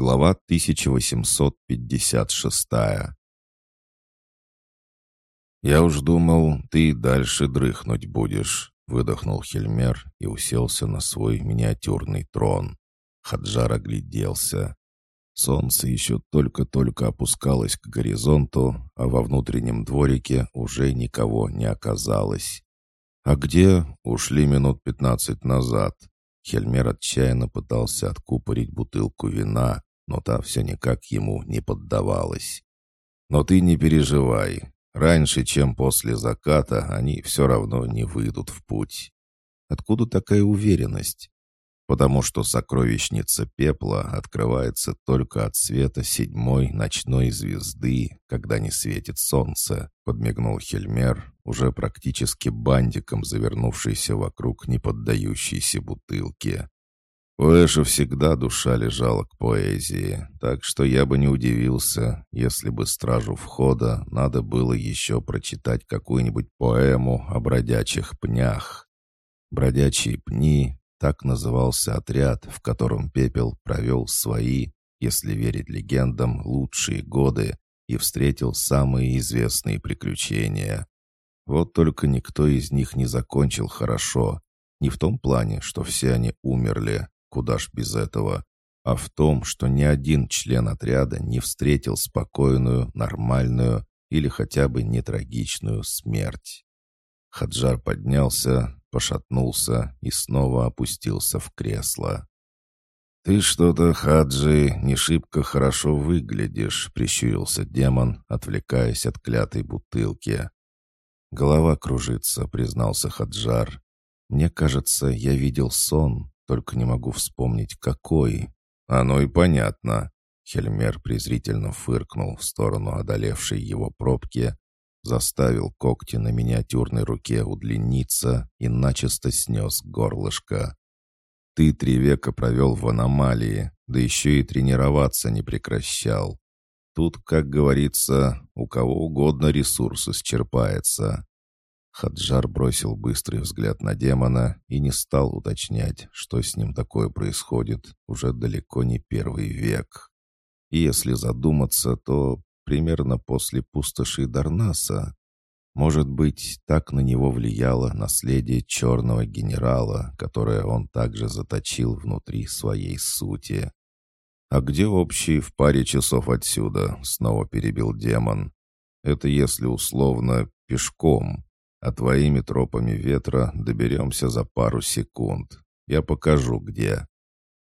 Глава 1856 «Я уж думал, ты дальше дрыхнуть будешь», — выдохнул Хельмер и уселся на свой миниатюрный трон. Хаджар огляделся. Солнце еще только-только опускалось к горизонту, а во внутреннем дворике уже никого не оказалось. «А где?» — ушли минут пятнадцать назад. Хельмер отчаянно пытался откупорить бутылку вина, но та все никак ему не поддавалась. «Но ты не переживай. Раньше, чем после заката, они все равно не выйдут в путь». «Откуда такая уверенность?» потому что сокровищница пепла открывается только от света седьмой ночной звезды, когда не светит солнце», — подмигнул Хельмер, уже практически бандиком завернувшийся вокруг неподдающейся бутылки. У Эша всегда душа лежала к поэзии, так что я бы не удивился, если бы стражу входа надо было еще прочитать какую-нибудь поэму о бродячих пнях. Бродячие пни так назывался отряд, в котором Пепел провел свои, если верить легендам, лучшие годы и встретил самые известные приключения. Вот только никто из них не закончил хорошо. Не в том плане, что все они умерли, куда ж без этого, а в том, что ни один член отряда не встретил спокойную, нормальную или хотя бы не трагичную смерть. Хаджар поднялся, пошатнулся и снова опустился в кресло. «Ты что-то, Хаджи, не шибко хорошо выглядишь», — прищурился демон, отвлекаясь от клятой бутылки. «Голова кружится», — признался Хаджар. «Мне кажется, я видел сон, только не могу вспомнить, какой». «Оно и понятно». Хельмер презрительно фыркнул в сторону одолевшей его пробки заставил когти на миниатюрной руке удлиниться и начисто снес горлышко. «Ты три века провел в аномалии, да еще и тренироваться не прекращал. Тут, как говорится, у кого угодно ресурс исчерпается». Хаджар бросил быстрый взгляд на демона и не стал уточнять, что с ним такое происходит уже далеко не первый век. И если задуматься, то примерно после пустоши Дарнаса. Может быть, так на него влияло наследие черного генерала, которое он также заточил внутри своей сути. «А где общий в паре часов отсюда?» — снова перебил демон. «Это если условно пешком, а твоими тропами ветра доберемся за пару секунд. Я покажу, где».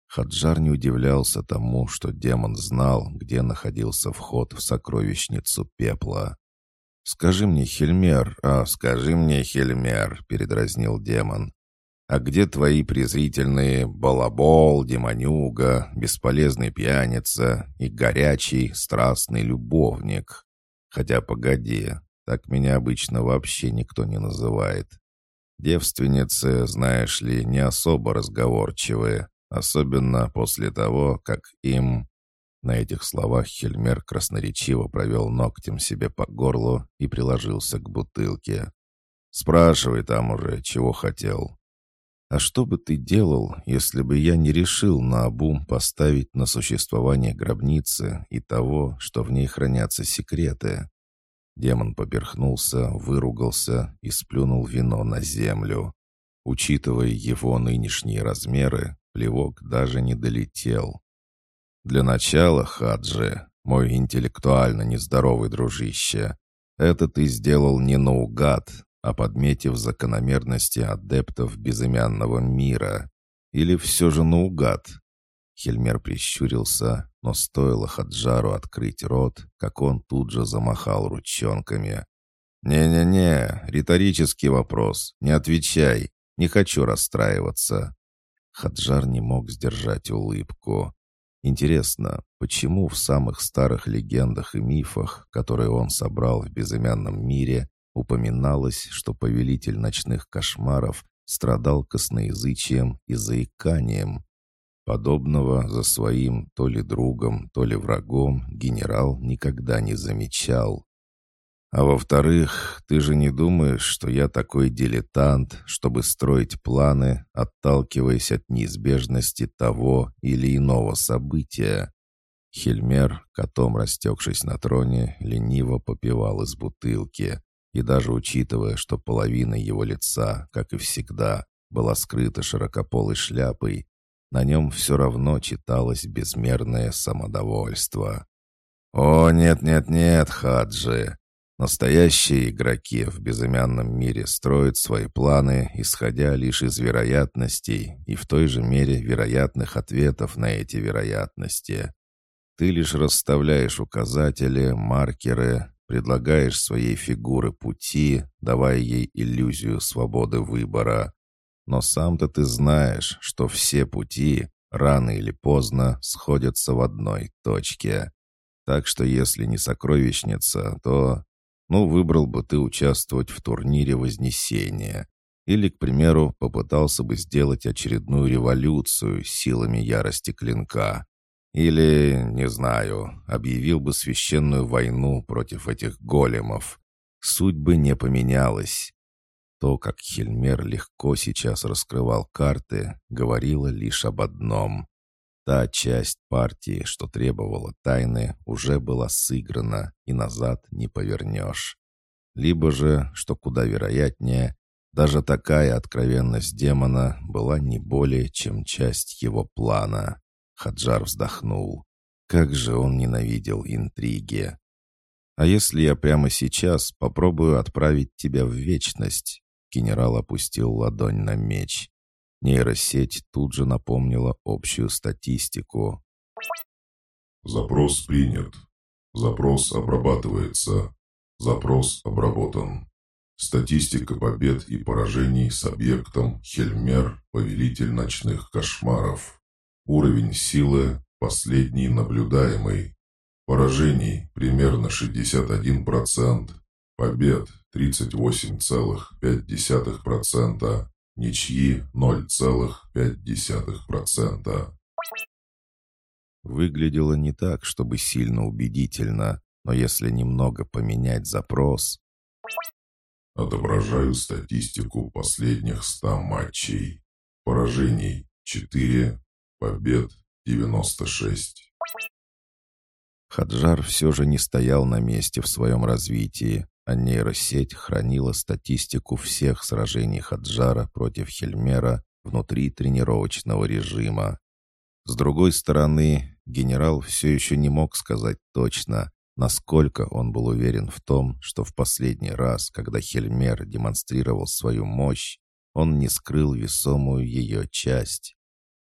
Хаджар не удивлялся тому, что демон знал, где находился вход в сокровищницу пепла. «Скажи мне, Хельмер, а, скажи мне, Хельмер», — передразнил демон. «А где твои презрительные балабол, демонюга, бесполезный пьяница и горячий, страстный любовник? Хотя, погоди, так меня обычно вообще никто не называет. Девственницы, знаешь ли, не особо разговорчивые, Особенно после того, как им... На этих словах Хельмер красноречиво провел ногтем себе по горлу и приложился к бутылке. «Спрашивай там уже, чего хотел». «А что бы ты делал, если бы я не решил на обум поставить на существование гробницы и того, что в ней хранятся секреты?» Демон поперхнулся, выругался и сплюнул вино на землю. Учитывая его нынешние размеры, Плевок даже не долетел. Для начала, Хаджи, мой интеллектуально нездоровый дружище, это ты сделал не наугад, а подметив закономерности адептов безымянного мира. Или все же наугад? Хельмер прищурился, но стоило Хаджару открыть рот, как он тут же замахал ручонками. «Не-не-не, риторический вопрос, не отвечай, не хочу расстраиваться. Хаджар не мог сдержать улыбку. Интересно, почему в самых старых легендах и мифах, которые он собрал в безымянном мире, упоминалось, что повелитель ночных кошмаров страдал косноязычием и заиканием? Подобного за своим то ли другом, то ли врагом генерал никогда не замечал. А во-вторых, ты же не думаешь, что я такой дилетант, чтобы строить планы, отталкиваясь от неизбежности того или иного события. Хельмер, котом растекшись на троне, лениво попивал из бутылки, и даже учитывая, что половина его лица, как и всегда, была скрыта широкополой шляпой, на нем все равно читалось безмерное самодовольство. «О, нет-нет-нет, Хаджи! Настоящие игроки в безымянном мире строят свои планы, исходя лишь из вероятностей и в той же мере вероятных ответов на эти вероятности. Ты лишь расставляешь указатели, маркеры, предлагаешь своей фигуры пути, давая ей иллюзию свободы выбора. Но сам-то ты знаешь, что все пути, рано или поздно, сходятся в одной точке. Так что если не сокровищница, то ну, выбрал бы ты участвовать в турнире Вознесения. Или, к примеру, попытался бы сделать очередную революцию силами ярости клинка. Или, не знаю, объявил бы священную войну против этих големов. Суть бы не поменялась. То, как Хельмер легко сейчас раскрывал карты, говорило лишь об одном. Та часть партии, что требовала тайны, уже была сыграна, и назад не повернешь. Либо же, что куда вероятнее, даже такая откровенность демона была не более чем часть его плана. Хаджар вздохнул. Как же он ненавидел интриги. «А если я прямо сейчас попробую отправить тебя в вечность?» Генерал опустил ладонь на меч. Нейросеть тут же напомнила общую статистику. Запрос принят. Запрос обрабатывается. Запрос обработан. Статистика побед и поражений с объектом Хельмер, повелитель ночных кошмаров. Уровень силы последний наблюдаемый. Поражений примерно 61%. Побед 38,5%. Ничьи 0,5%. Выглядело не так, чтобы сильно убедительно, но если немного поменять запрос... Отображаю статистику последних 100 матчей. Поражений 4, побед 96. Хаджар все же не стоял на месте в своем развитии а нейросеть хранила статистику всех сражений Хаджара против Хельмера внутри тренировочного режима. С другой стороны, генерал все еще не мог сказать точно, насколько он был уверен в том, что в последний раз, когда Хельмер демонстрировал свою мощь, он не скрыл весомую ее часть.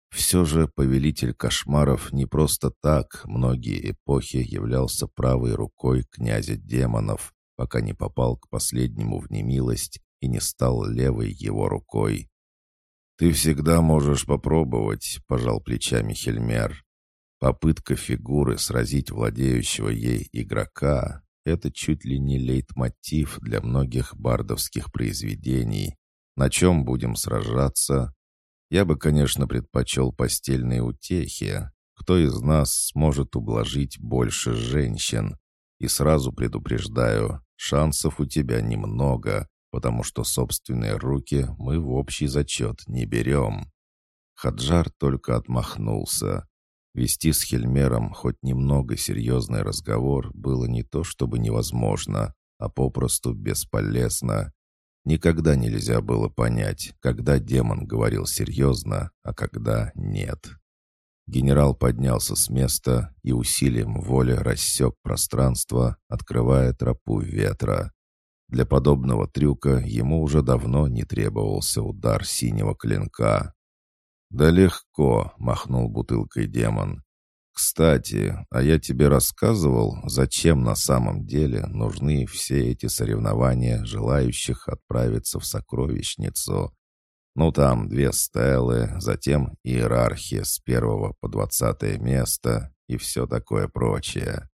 Все же повелитель кошмаров не просто так многие эпохи являлся правой рукой князя демонов, пока не попал к последнему в немилость и не стал левой его рукой. «Ты всегда можешь попробовать», — пожал плечами Хельмер. Попытка фигуры сразить владеющего ей игрока — это чуть ли не лейтмотив для многих бардовских произведений. На чем будем сражаться? Я бы, конечно, предпочел постельные утехи. Кто из нас сможет ублажить больше женщин? И сразу предупреждаю, Шансов у тебя немного, потому что собственные руки мы в общий зачет не берем». Хаджар только отмахнулся. Вести с Хельмером хоть немного серьезный разговор было не то чтобы невозможно, а попросту бесполезно. Никогда нельзя было понять, когда демон говорил серьезно, а когда нет. Генерал поднялся с места и усилием воли рассек пространство, открывая тропу ветра. Для подобного трюка ему уже давно не требовался удар синего клинка. «Да легко», — махнул бутылкой демон. «Кстати, а я тебе рассказывал, зачем на самом деле нужны все эти соревнования желающих отправиться в сокровищницу. Ну, там две стелы, затем иерархия с первого по двадцатое место и все такое прочее.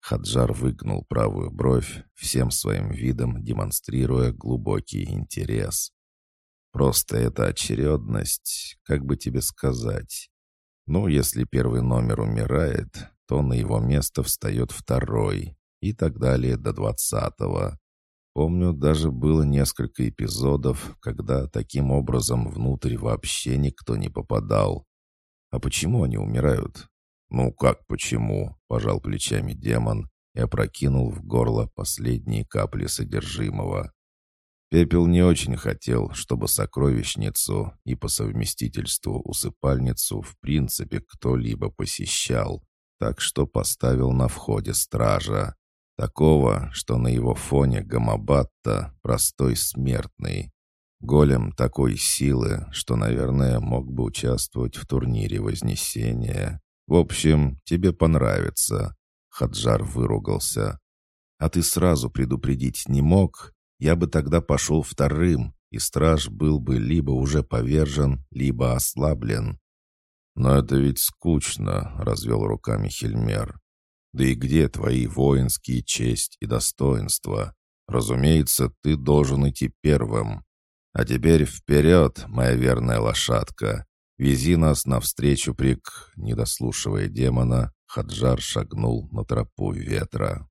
Хаджар выгнул правую бровь, всем своим видом демонстрируя глубокий интерес. Просто эта очередность, как бы тебе сказать. Ну, если первый номер умирает, то на его место встает второй, и так далее до двадцатого. Помню, даже было несколько эпизодов, когда таким образом внутрь вообще никто не попадал. А почему они умирают? «Ну как почему?» — пожал плечами демон и опрокинул в горло последние капли содержимого. Пепел не очень хотел, чтобы сокровищницу и по совместительству усыпальницу в принципе кто-либо посещал, так что поставил на входе стража. Такого, что на его фоне Гамабатта простой смертный. Голем такой силы, что, наверное, мог бы участвовать в турнире Вознесения. В общем, тебе понравится. Хаджар выругался. А ты сразу предупредить не мог? Я бы тогда пошел вторым, и страж был бы либо уже повержен, либо ослаблен. «Но это ведь скучно», — развел руками Хельмер. «Да и где твои воинские честь и достоинства? Разумеется, ты должен идти первым. А теперь вперед, моя верная лошадка. Вези нас навстречу прик...» Недослушивая демона, Хаджар шагнул на тропу ветра.